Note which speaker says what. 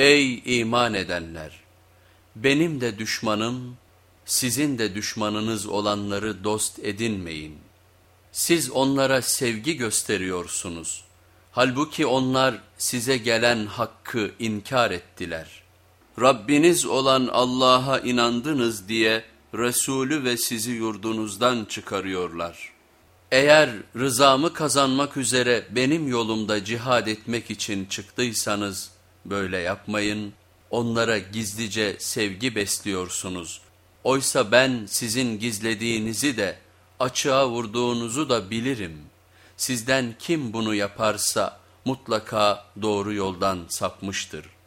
Speaker 1: Ey iman edenler! Benim de düşmanım, sizin de düşmanınız olanları dost edinmeyin. Siz onlara sevgi gösteriyorsunuz. Halbuki onlar size gelen hakkı inkar ettiler. Rabbiniz olan Allah'a inandınız diye Resulü ve sizi yurdunuzdan çıkarıyorlar. Eğer rızamı kazanmak üzere benim yolumda cihad etmek için çıktıysanız böyle yapmayın, onlara gizlice sevgi besliyorsunuz. Oysa ben sizin gizlediğinizi de açığa vurduğunuzu da bilirim. Sizden kim bunu yaparsa mutlaka doğru yoldan sapmıştır.''